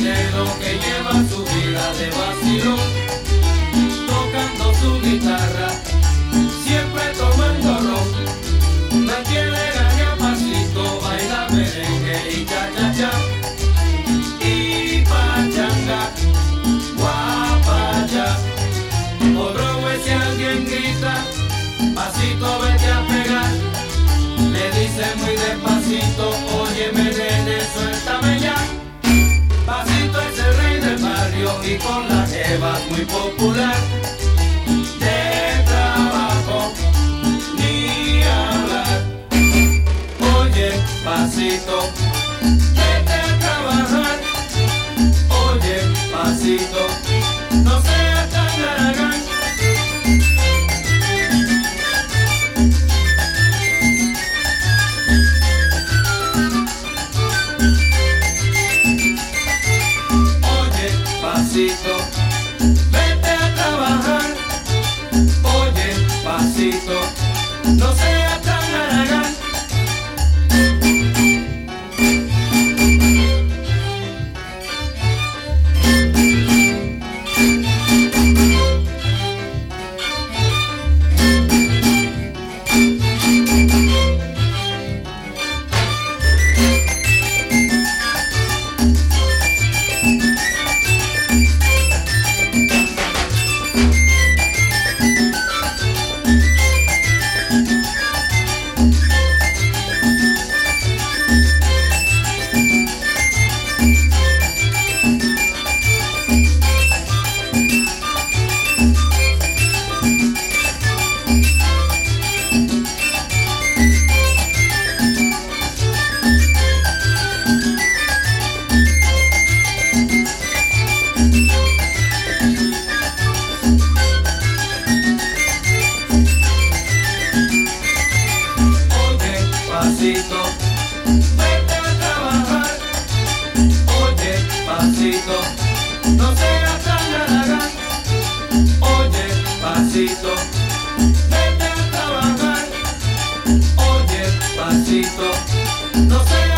marinero que lleva su vida de vacilón, tocando su guitarra, siempre tomando ron. Nadie le gana pasito, baila merengue popular de trabajo ni hablar. Oye, pasito, vete a trabajar. Oye, pasito. No sé. pasito, vete a trabajar. Oye, pasito, no seas tan galagán. Oye, pasito, vete a trabajar. Oye, pasito, no seas